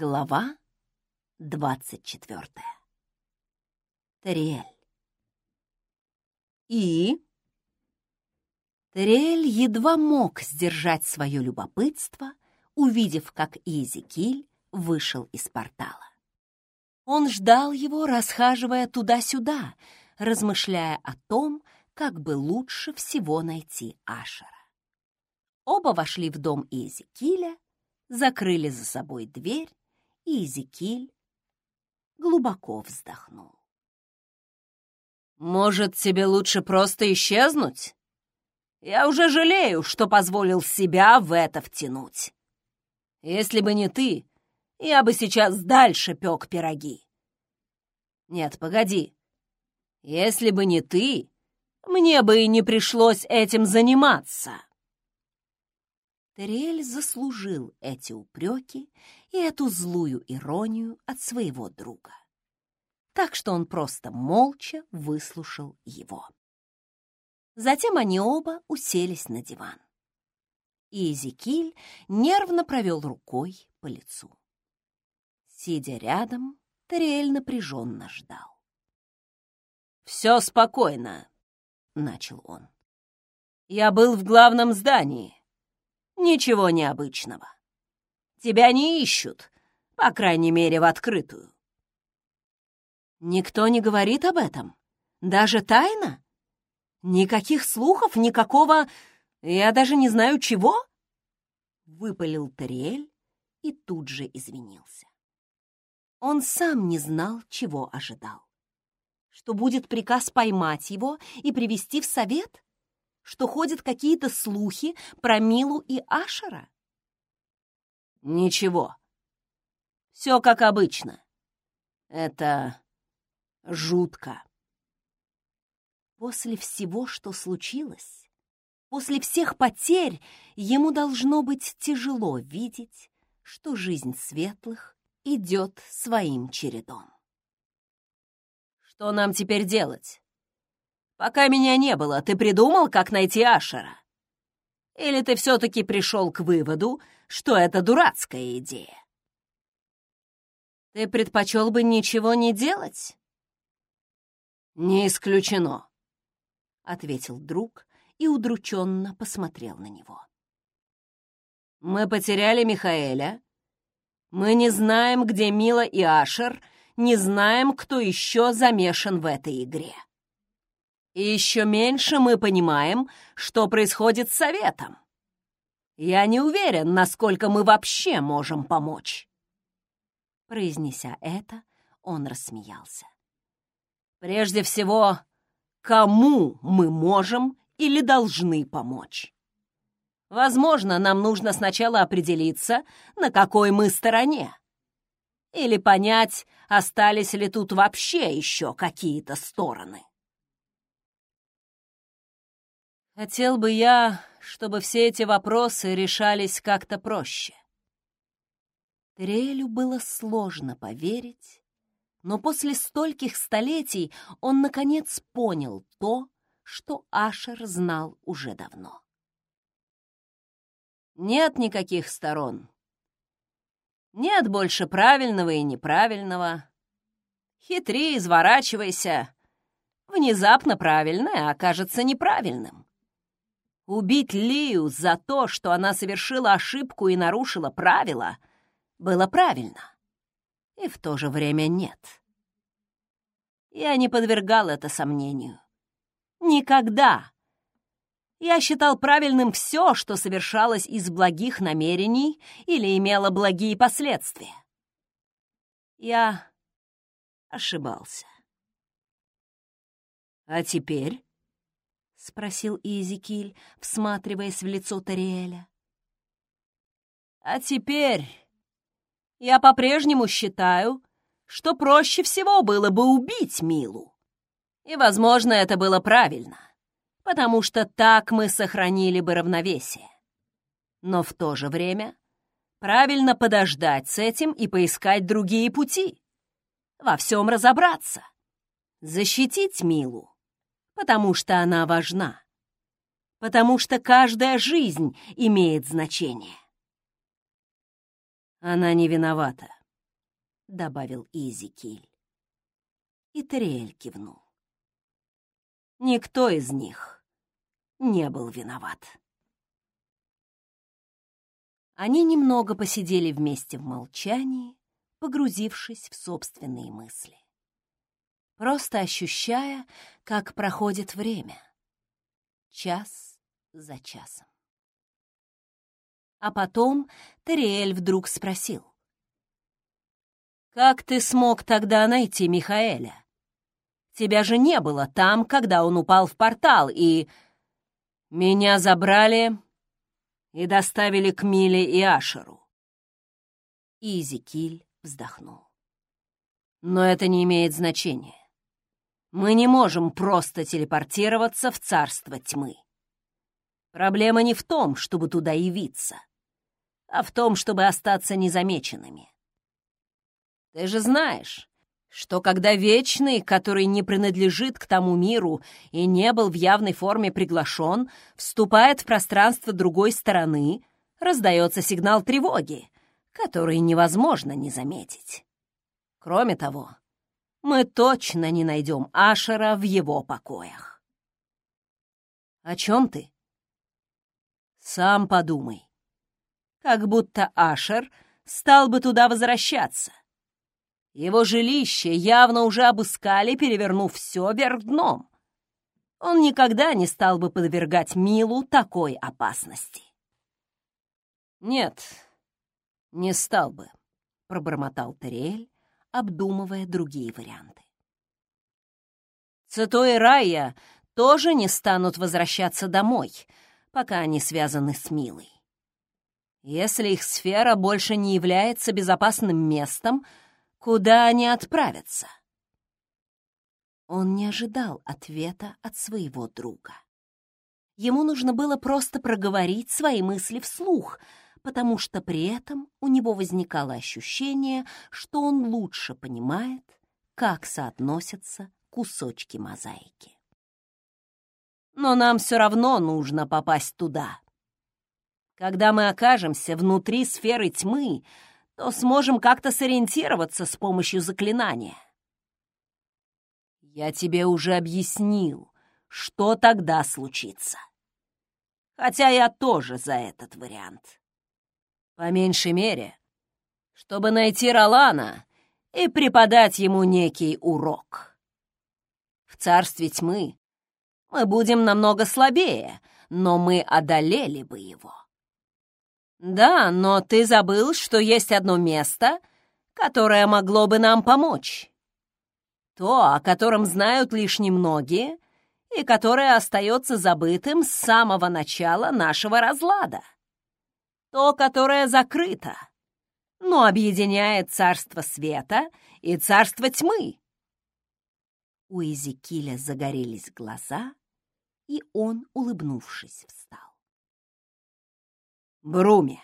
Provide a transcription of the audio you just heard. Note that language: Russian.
Глава двадцать четвертая. Тариэль. И? Тариэль едва мог сдержать свое любопытство, увидев, как Изикиль вышел из портала. Он ждал его, расхаживая туда-сюда, размышляя о том, как бы лучше всего найти Ашера. Оба вошли в дом Изикиля, закрыли за собой дверь и Изекиль глубоко вздохнул. «Может, тебе лучше просто исчезнуть? Я уже жалею, что позволил себя в это втянуть. Если бы не ты, я бы сейчас дальше пек пироги. Нет, погоди. Если бы не ты, мне бы и не пришлось этим заниматься». Терриэль заслужил эти упреки и эту злую иронию от своего друга. Так что он просто молча выслушал его. Затем они оба уселись на диван. И Эзекиль нервно провел рукой по лицу. Сидя рядом, Терриэль напряженно ждал. «Все спокойно», — начал он. «Я был в главном здании. Ничего необычного. Тебя не ищут, по крайней мере, в открытую. Никто не говорит об этом? Даже тайно? Никаких слухов, никакого... Я даже не знаю чего? Выпалил Тариэль и тут же извинился. Он сам не знал, чего ожидал. Что будет приказ поймать его и привести в совет? что ходят какие-то слухи про Милу и Ашера? Ничего. Все как обычно. Это жутко. После всего, что случилось, после всех потерь, ему должно быть тяжело видеть, что жизнь светлых идет своим чередом. Что нам теперь делать? Пока меня не было, ты придумал, как найти Ашера? Или ты все-таки пришел к выводу, что это дурацкая идея? Ты предпочел бы ничего не делать? Не исключено, — ответил друг и удрученно посмотрел на него. Мы потеряли Михаэля. Мы не знаем, где Мила и Ашер, не знаем, кто еще замешан в этой игре. И еще меньше мы понимаем, что происходит с Советом. Я не уверен, насколько мы вообще можем помочь. Произнеся это, он рассмеялся. Прежде всего, кому мы можем или должны помочь? Возможно, нам нужно сначала определиться, на какой мы стороне. Или понять, остались ли тут вообще еще какие-то стороны. Хотел бы я, чтобы все эти вопросы решались как-то проще. Терелю было сложно поверить, но после стольких столетий он, наконец, понял то, что Ашер знал уже давно. Нет никаких сторон. Нет больше правильного и неправильного. Хитри, изворачивайся. Внезапно правильное окажется неправильным. Убить Лию за то, что она совершила ошибку и нарушила правила, было правильно. И в то же время нет. Я не подвергал это сомнению. Никогда. Я считал правильным все, что совершалось из благих намерений или имело благие последствия. Я ошибался. А теперь — спросил Иезекииль, всматриваясь в лицо Тариэля. «А теперь я по-прежнему считаю, что проще всего было бы убить Милу. И, возможно, это было правильно, потому что так мы сохранили бы равновесие. Но в то же время правильно подождать с этим и поискать другие пути, во всем разобраться, защитить Милу потому что она важна, потому что каждая жизнь имеет значение. Она не виновата, добавил Изикиль. И Терриэль кивнул. Никто из них не был виноват. Они немного посидели вместе в молчании, погрузившись в собственные мысли. Просто ощущая, как проходит время. Час за часом. А потом Терриэль вдруг спросил. «Как ты смог тогда найти Михаэля? Тебя же не было там, когда он упал в портал, и... Меня забрали и доставили к Миле и Ашеру». Изикиль вздохнул. «Но это не имеет значения. Мы не можем просто телепортироваться в царство тьмы. Проблема не в том, чтобы туда явиться, а в том, чтобы остаться незамеченными. Ты же знаешь, что когда Вечный, который не принадлежит к тому миру и не был в явной форме приглашен, вступает в пространство другой стороны, раздается сигнал тревоги, который невозможно не заметить. Кроме того, мы точно не найдем Ашера в его покоях. О чем ты? Сам подумай. Как будто Ашер стал бы туда возвращаться. Его жилище явно уже обыскали, перевернув все вверх дном. Он никогда не стал бы подвергать Милу такой опасности. «Нет, не стал бы», — пробормотал Терриэль, обдумывая другие варианты. Цито и Рая тоже не станут возвращаться домой, пока они связаны с Милой. Если их сфера больше не является безопасным местом, куда они отправятся? Он не ожидал ответа от своего друга. Ему нужно было просто проговорить свои мысли вслух, потому что при этом у него возникало ощущение, что он лучше понимает, как соотносятся кусочки мозаики. Но нам все равно нужно попасть туда. Когда мы окажемся внутри сферы тьмы, то сможем как-то сориентироваться с помощью заклинания. Я тебе уже объяснил, что тогда случится. Хотя я тоже за этот вариант. По меньшей мере, чтобы найти Ролана и преподать ему некий урок. В царстве тьмы мы будем намного слабее, но мы одолели бы его. Да, но ты забыл, что есть одно место, которое могло бы нам помочь. То, о котором знают лишь немногие, и которое остается забытым с самого начала нашего разлада. То, которое закрыто, но объединяет царство света и царство тьмы. У Эзекиля загорелись глаза, и он, улыбнувшись, встал. Бруми.